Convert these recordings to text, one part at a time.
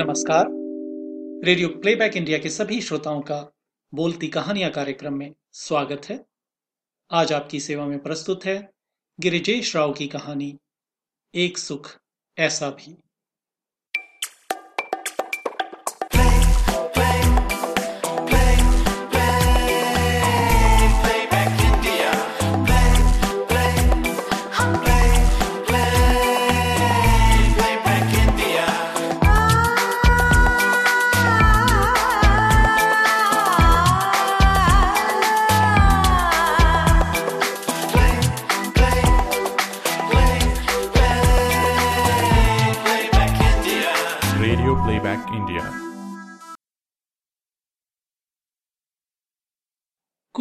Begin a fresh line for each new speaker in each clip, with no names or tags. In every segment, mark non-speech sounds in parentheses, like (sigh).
नमस्कार। Radio playback India के सभी श्रोताओं का बोलती कहानियाँ कार्यक्रम में स्वागत है। आज आपकी सेवा में प्रस्तुत है गिरिजेश राव की कहानी, एक सुख, ऐसा भी।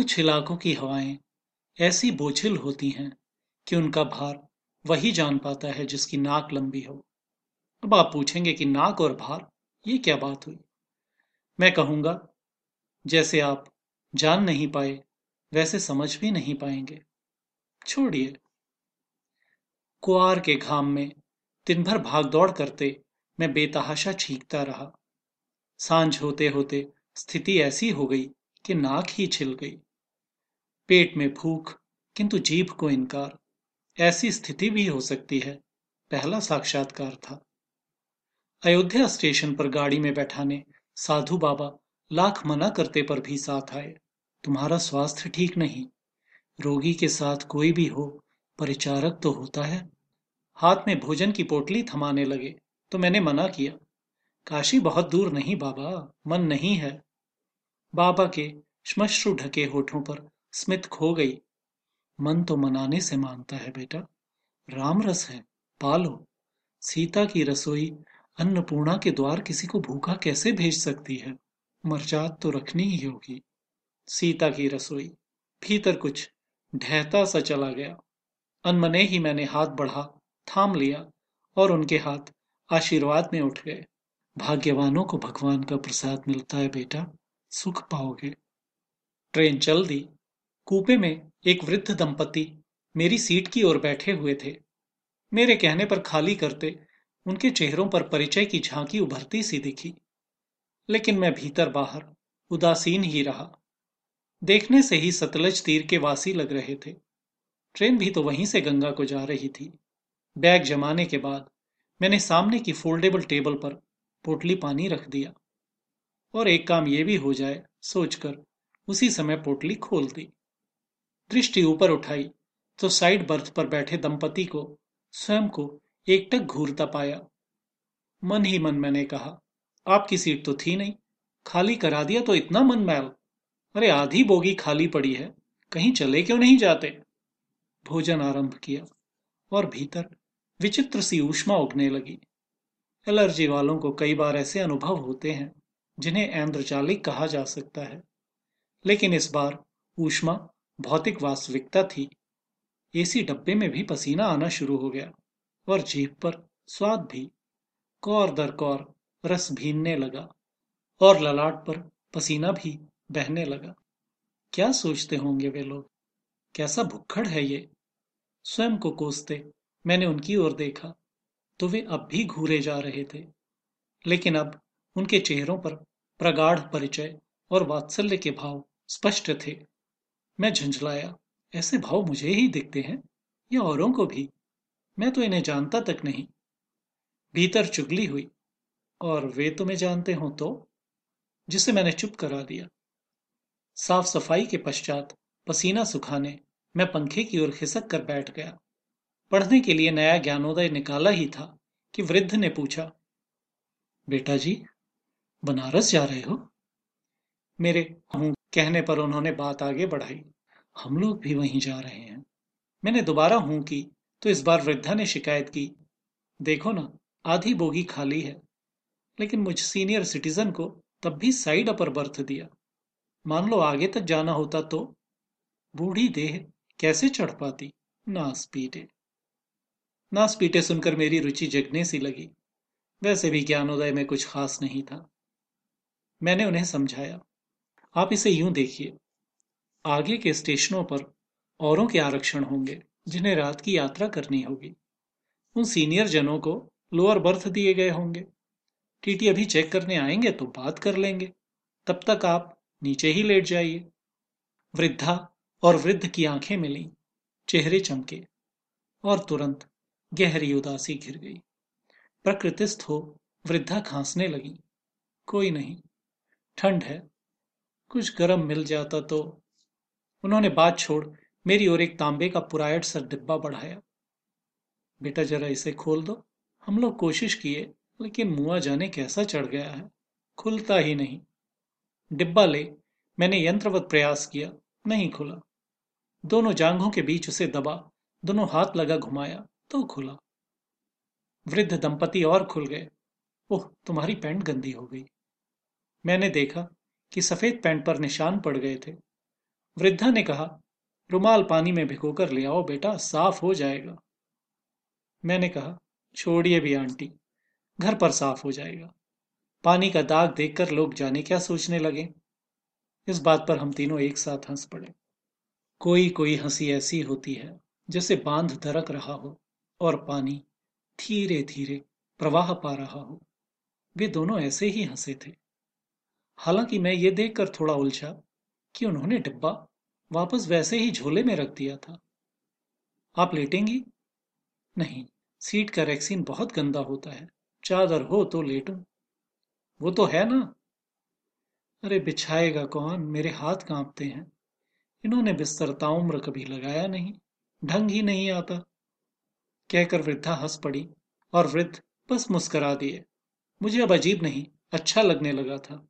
कुछ इलाकों की हवाएँ ऐसी बोझिल होती हैं कि उनका भार वही जान पाता है जिसकी नाक लंबी हो। अब आप पूछेंगे कि नाक और भार, ये क्या बात हुई? मैं कहूँगा, जैसे आप जान नहीं पाए, वैसे समझ भी नहीं पाएँगे। छोड़िए। कुआर के घाम में दिन भर भाग दौड़ करते मैं बेतहाशा छींकता रहा। साँझ होते होते स्थिति ऐसी हो गई कि नाक ही छिल गई। पेट में भूख किंतु जीभ को इनकार। ऐसी स्थिति भी हो सकती है, पहला साक्षात्कार था। अयोध्या स्टेशन पर गाड़ी में बैठाने, साधु बाबा लाख मना करते पर भी साथ आए। तुम्हारा स्वास्थ्य ठीक नहीं। रोगी के साथ कोई भी हो, परिचारक तो होता है। हाथ में भोजन की पोटली थमाने लगे तो मैंने मना किया। काशी बहुत दूर नहीं बाबा, मन नहीं है। बाबा के श्मश्रु ढके होठों पर स्मित खो गई। मन तो मनाने से मानता है बेटा। राम रस है, पालो। सीता की रसोई, अन्नपूर्णा के द्वार किसी को भूखा कैसे भेज सकती है? मर्जात तो रखनी ही होगी। सीता की रसोई, भीतर कुछ ढहता सा चला गया। अनमने ही मैंने हाथ बढ़ा, थाम लिया और उनके हाथ आशीर्वाद में उठ गए। भाग्यवानों को भगवान का प्रसाद मिलता है बेटा, सुख पाओगे। ट्रेन चल दी। कूपे में एक वृद्ध दंपति मेरी सीट की ओर बैठे हुए थे। मेरे कहने पर खाली करते उनके चेहरों पर परिचय की झांकी उभरती सी दिखी। लेकिन मैं भीतर बाहर, उदासीन ही रहा। देखने से ही सतलज तीर के वासी लग रहे थे। ट्रेन भी तो वहीं से गंगा को जा रही थी। बैग जमाने के बाद मैंने सामने की फोल्डेबल टेबल पर पोटली पानी रख दिया। और एक काम ये भी हो जाए, सोचकर उसी समय पोटली खोल दी। दृष्टि ऊपर उठाई तो साइड बर्थ पर बैठे दंपति को, स्वयं को एकटक घूरता पाया। मन ही मन मैंने कहा, आपकी सीट तो थी नहीं, खाली करा दिया तो इतना मन मैल। अरे आधी बोगी खाली पड़ी है, कहीं चले क्यों नहीं जाते? भोजन आरंभ किया, और भीतर विचित्र सी ऊष्मा उगने लगी। एलर्जी वालों को कई बार ऐसे अनुभव होते हैं, जिन्हें ऐन्द्रजालिक कहा जा सकता है। लेकिन इस बार ऊष्मा भौतिक वास्तविकता थी। एसी डब्बे में भी पसीना आना शुरू हो गया और जीभ पर स्वाद भी। कौर दर कौर रस भीनने लगा और ललाट पर पसीना भी बहने लगा। क्या सोचते होंगे वे लोग? कैसा भुक्खड़ है ये? स्वयं को कोसते मैंने उनकी ओर देखा तो वे अब भी घूरे जा रहे थे। लेकिन अब उनके चेहरों पर प्रगाढ़ परिचय और वात्सल्य के भाव स्पष्ट थे। मैं झंझलाया, ऐसे भाव मुझे ही दिखते हैं, या औरों को भी। मैं तो इन्हें जानता तक नहीं। भीतर चुगली हुई, और वे तुम्हें जानते हो तो? जिसे मैंने चुप करा दिया। साफ़ सफ़ाई के पश्चात पसीना सुखाने मैं पंखे की ओर खिसक कर बैठ गया। पढ़ने के लिए नया ज्ञानोदय निकाला ही था कि वृद्ध ने पूछा, बेटा जी, बनारस जा रहे हो? मेरे हूँ। कहने पर उन्होंने बात आगे बढ़ाई, हम लोग भी वहीं जा रहे हैं। मैंने दोबारा हूँ की तो इस बार वृद्धा ने शिकायत की। देखो ना, आधी बोगी खाली है। लेकिन मुझ सीनियर सिटीजन को तब भी साइड अपर बर्थ दिया। मान लो आगे तक जाना होता तो बूढ़ी देह कैसे चढ़ पाती? नास पीटे नास पीटे सुनकर मेरी रुचि जगने सी लगी। वैसे भी ज्ञानोदय में कुछ खास नहीं था। मैंने उन्हें समझाया आप इसे यूँ देखिए। आगे के स्टेशनों पर औरों के आरक्षण होंगे, जिन्हें रात की यात्रा करनी होगी। उन सीनियर जनों को लोअर बर्थ दिए गए होंगे। टीटी अभी चेक करने आएँगे तो बात कर लेंगे। तब तक आप नीचे ही लेट जाइए। वृद्धा और वृद्ध की आँखें मिली, चेहरे चमके और तुरंत गहरी उदासी घिर गई। प्रकृतिस्थ हो वृद्धा खांसने लगी। कोई नहीं, ठंड है। कुछ गर्म मिल जाता तो उन्होंने बात छोड़ मेरी ओर एक तांबे का पुरायट सा डिब्बा बढ़ाया। बेटा जरा इसे खोल दो। हम लोग कोशिश किए, लेकिन मुआ जाने कैसा चढ़ गया है। खुलता ही नहीं। डिब्बा ले। मैंने यंत्रवत प्रयास किया। नहीं खुला। दोनों जांघों के बीच उसे दबा। दोनों हाथ लगा घुमाया तो खुला। वृद्ध दंपति और खुल गए। ओह, तुम्हारी पैंट गंदी हो गई। मैंने देखा कि सफ़ेद पैंट पर निशान पड़ गए थे। वृद्धा ने कहा, रुमाल पानी में भिगोकर ले आओ बेटा, साफ़ हो जाएगा। मैंने कहा, छोड़िए भी आंटी, घर पर साफ़ हो जाएगा। पानी का दाग देखकर लोग जाने क्या सोचने लगे? इस बात पर हम तीनों एक साथ हंस पड़े। कोई कोई हँसी ऐसी होती है, जैसे बाँध दरक रहा हो और पानी धीरे धीरे प्रवाह पा रहा हो। वे दोनों ऐसे ही हंसे थे। हालाँकि मैं ये देखकर थोड़ा उलझा कि उन्होंने डिब्बा वापस वैसे ही झोले में रख दिया था। आप लेटेंगी? नहीं, सीट का रैक्सीन बहुत गंदा होता है। चादर हो तो लेटूं। वो तो है ना? अरे, बिछाएगा कौन? मेरे हाथ कांपते हैं। इन्होंने बिस्तर ताउम्र कभी लगाया नहीं। ढंग ही नहीं आता। कहकर वृद्धा हंस पड़ी और वृद्ध बस मुस्करा दिए। मुझे अब अजीब नहीं अच्छा लगने लगा था।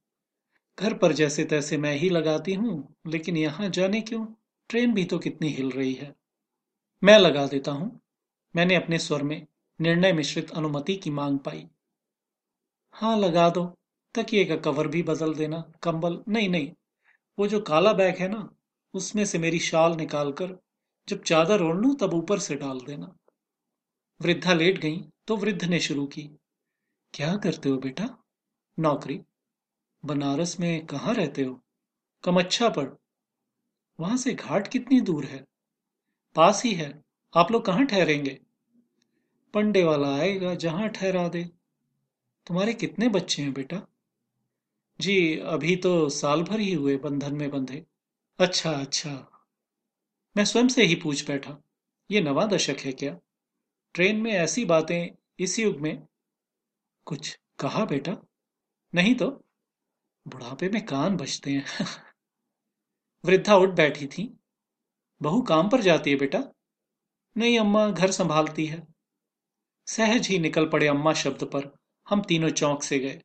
घर पर जैसे तैसे मैं ही लगाती हूँ, लेकिन यहाँ जाने क्यों? ट्रेन भी तो कितनी हिल रही है। मैं लगा देता हूँ। मैंने अपने स्वर में निर्णय मिश्रित अनुमति की मांग पाई। हाँ लगा दो। तकिए का कवर भी बदल देना, कंबल। नहीं नहीं। वो जो काला बैग है ना, उसमें से मेरी शाल निकालकर जब चादर ओढ़ लूँ, तब ऊपर से डाल देना। वृद्धा लेट गई तो वृद्ध ने शुरू की, क्या करते हो बेटा? नौकरी? बनारस में कहाँ रहते हो? कमच्छा पर वहाँ से घाट कितनी दूर है? पास ही है। आप लोग कहाँ ठहरेंगे? पंडे वाला आएगा, जहाँ ठहरा दे। तुम्हारे कितने बच्चे हैं बेटा? जी, अभी तो साल भर ही हुए बंधन में बंधे। अच्छा अच्छा। मैं स्वयं से ही पूछ बैठा। ये नवा दशक है क्या? ट्रेन में ऐसी बातें, इस युग में? कुछ कहा बेटा? नहीं तो? बुढ़ापे में कान बजते हैं। (laughs) वृद्धा उठ बैठी थी। बहू काम पर जाती है बेटा। नहीं अम्मा घर संभालती है। सहज ही निकल पड़े अम्मा शब्द पर। हम तीनों चौंक से गए।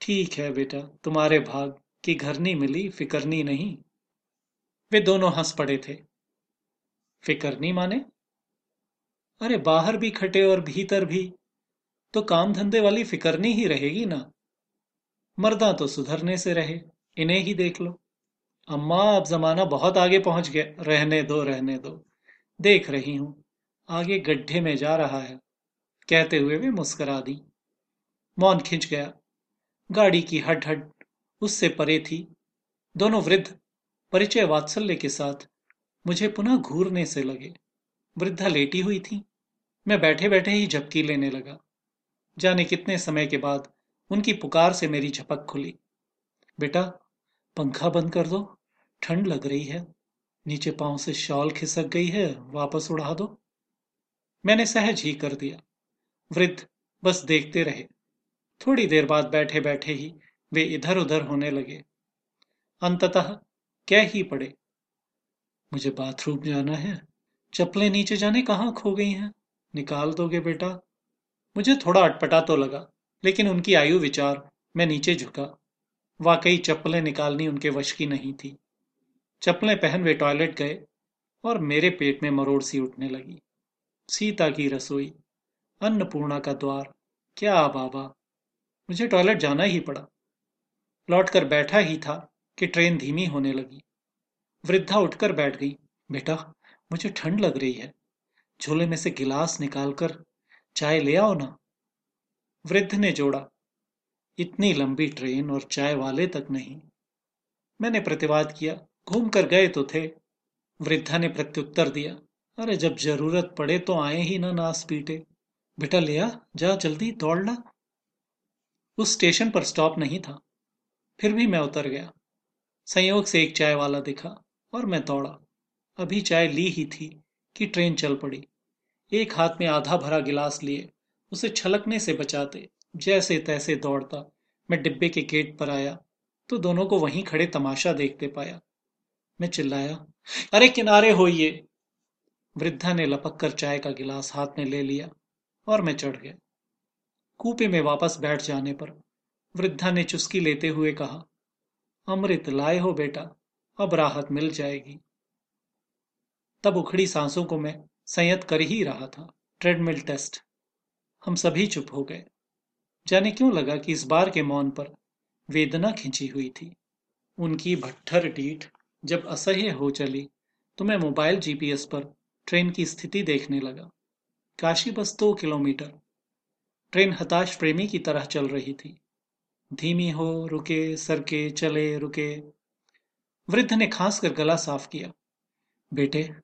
ठीक है बेटा, तुम्हारे भाग की घरनी मिली फिकरनी नहीं वे दोनों हंस पड़े थे। फिकरनी माने? अरे बाहर भी खटे और भीतर भी। तो काम धंधे वाली फिकरनी ही रहेगी ना? मर्दा तो सुधरने से रहे, इन्हें ही देख लो। अम्मा, अब जमाना बहुत आगे पहुँच गया। रहने दो रहने दो। देख रही हूँ, आगे गड्ढे में जा रहा है। कहते हुए वे मुस्करा दी। मौन खिंच गया। गाड़ी की हट हट उससे परे थी। दोनों वृद्ध, परिचय वात्सल्य के साथ, मुझे पुनः घूरने से लगे। वृद्धा लेटी हुई थी। मैं बैठे बैठे ही झपकी लेने लगा। जाने कितने समय के बाद उनकी पुकार से मेरी झपक खुली। बेटा, पंखा बंद कर दो, ठंड लग रही है। नीचे पाँव से शॉल खिसक गई है, वापस उड़ा दो। मैंने सहज ही कर दिया। वृद्ध, बस देखते रहे। थोड़ी देर बाद बैठे बैठे ही वे इधर उधर होने लगे। अंततः कह ही पड़े? मुझे बाथरूम जाना है। चप्पलें नीचे जाने कहाँ खो गई हैं? निकाल दोगे बेटा? मुझे थोड़ा अटपटा तो लगा। लेकिन उनकी आयु विचार मैं नीचे झुका। वाकई चप्पलें निकालनी उनके वश की नहीं थी। चप्पलें पहन वे टॉयलेट गए और मेरे पेट में मरोड़ सी उठने लगी। सीता की रसोई, अन्नपूर्णा का द्वार, क्या बाबा। मुझे टॉयलेट जाना ही पड़ा। लौटकर बैठा ही था कि ट्रेन धीमी होने लगी। वृद्धा उठकर बैठ गई, बेटा, मुझे ठंड लग रही है। झोले में से गिलास निकालकर चाय ले आओ ना। वृद्ध ने जोड़ा, इतनी लंबी ट्रेन और चाय वाले तक नहीं। मैंने प्रतिवाद किया घूम कर गए तो थे। वृद्धा ने प्रत्युत्तर दिया, अरे, जब ज़रूरत पड़े तो आए ही ना नास पीटे। बेटा लिया जा, जल्दी दौड़ ला। उस स्टेशन पर स्टॉप नहीं था। फिर भी मैं उतर गया। संयोग से एक चाय वाला दिखा और मैं दौड़ा। अभी चाय ली ही थी कि ट्रेन चल पड़ी। एक हाथ में आधा भरा गिलास लिए। उसे छलकने से बचाते जैसे तैसे दौड़ता। मैं डिब्बे के गेट पर आया तो दोनों को वहीं खड़े तमाशा देखते पाया। मैं चिल्लाया, अरे किनारे होइए वृद्धा ने लपक कर चाय का गिलास हाथ में ले लिया और मैं चढ़ गया। कूपे में वापस बैठ जाने पर वृद्धा ने चुस्की लेते हुए कहा, अमृत लाए हो बेटा, अब राहत मिल जाएगी। तब उखड़ी सांसों को मैं संयत कर ही रहा था, ट्रेडमिल टेस्ट। हम सभी चुप हो गए। जाने क्यों लगा कि इस बार के मौन पर वेदना खिंची हुई थी। उनकी भट्ठर डीठ जब असह्य हो चली तो मैं मोबाइल जीपीएस पर ट्रेन की स्थिति देखने लगा। काशी बस दो किलोमीटर। ट्रेन हताश प्रेमी की तरह चल रही थी। धीमी हो, रुके, सरके, चले, रुके। वृद्ध ने खास कर गला साफ़ किया। बेटे,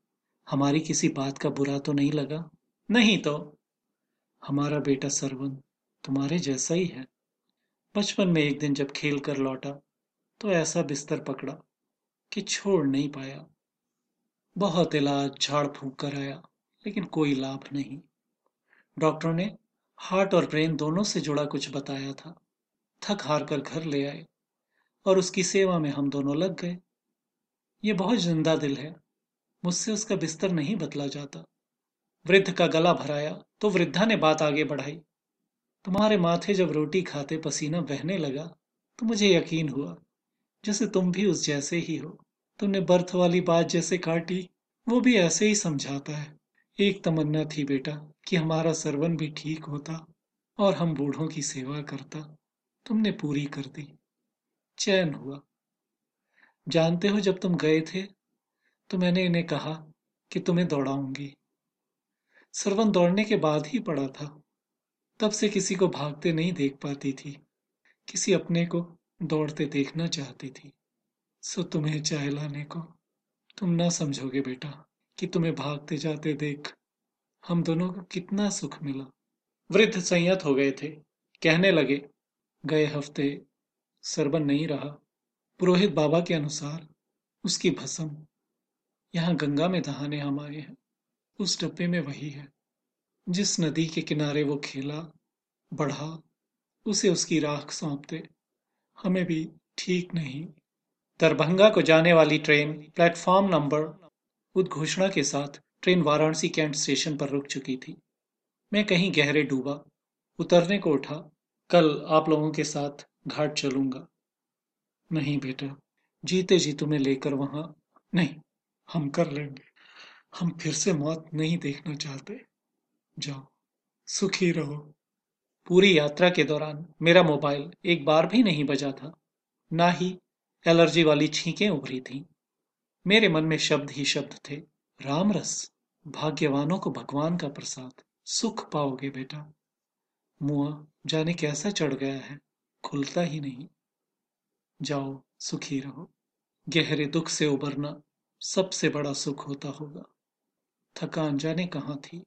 हमारी किसी बात का बुरा तो नहीं लगा? नहीं तो हमारा बेटा सरवन तुम्हारे जैसा ही है। बचपन में एक दिन जब खेल कर लौटा तो ऐसा बिस्तर पकड़ा कि छोड़ नहीं पाया। बहुत इलाज झाड़ फूक कर आया, लेकिन कोई लाभ नहीं। डॉक्टरों ने हार्ट और ब्रेन दोनों से जुड़ा कुछ बताया था। थक हार कर घर ले आए और उसकी सेवा में हम दोनों लग गए। ये बहुत ज़िंदा दिल है, मुझसे उसका बिस्तर नहीं बदला जाता। वृद्ध का गला भराया तो वृद्धा ने बात आगे बढ़ाई। तुम्हारे माथे जब रोटी खाते पसीना बहने लगा तो मुझे यकीन हुआ, जैसे तुम भी उस जैसे ही हो। तुमने बर्थ वाली बात जैसे काटी, वो भी ऐसे ही समझाता है। एक तमन्ना थी बेटा कि हमारा सरवन भी ठीक होता और हम बूढ़ों की सेवा करता। तुमने पूरी कर दी। चैन हुआ। जानते हो जब तुम गए थे तो मैंने इन्हें कहा कि तुम्हें दौड़ाऊँगी। सरवन दौड़ने के बाद ही पड़ा था। तब से किसी को भागते नहीं देख पाती थी। किसी अपने को दौड़ते देखना चाहती थी। सो तुम्हें चाय लाने को। तुम ना समझोगे बेटा कि तुम्हें भागते जाते देख हम दोनों को कितना सुख मिला। वृद्ध संयत हो गए थे। कहने लगे, गए हफ़्ते सरबन नहीं रहा। पुरोहित बाबा के अनुसार उसकी भस्म। यहाँ गंगा में दहाने हम आए हैं। उस डब्बे में वही है। जिस नदी के किनारे वो खेला, बढ़ा, उसे उसकी राख सौंपते। हमें भी ठीक नहीं। दरभंगा को जाने वाली ट्रेन प्लेटफॉर्म नंबर उद्घोषणा के साथ ट्रेन वाराणसी कैंट स्टेशन पर रुक चुकी थी। मैं कहीं गहरे डूबा, उतरने को उठा, कल आप लोगों के साथ घाट चलूँगा। नहीं बेटा जीते जी तुम्हें लेकर वहाँ नहीं, हम कर लेंगे। हम फिर से मौत नहीं देखना चाहते। जाओ, सुखी रहो। पूरी यात्रा के दौरान मेरा मोबाइल एक बार भी नहीं बजा था। ना ही एलर्जी वाली छींकें उभरी थीं। मेरे मन में शब्द ही शब्द थे, राम रस, भाग्यवानों को भगवान का प्रसाद। सुख पाओगे बेटा। मुआ जाने कैसा चढ़ गया है, खुलता ही नहीं। जाओ, सुखी रहो। गहरे दुख से उबरना सबसे बड़ा सुख होता होगा। थकान जाने कहाँ थी?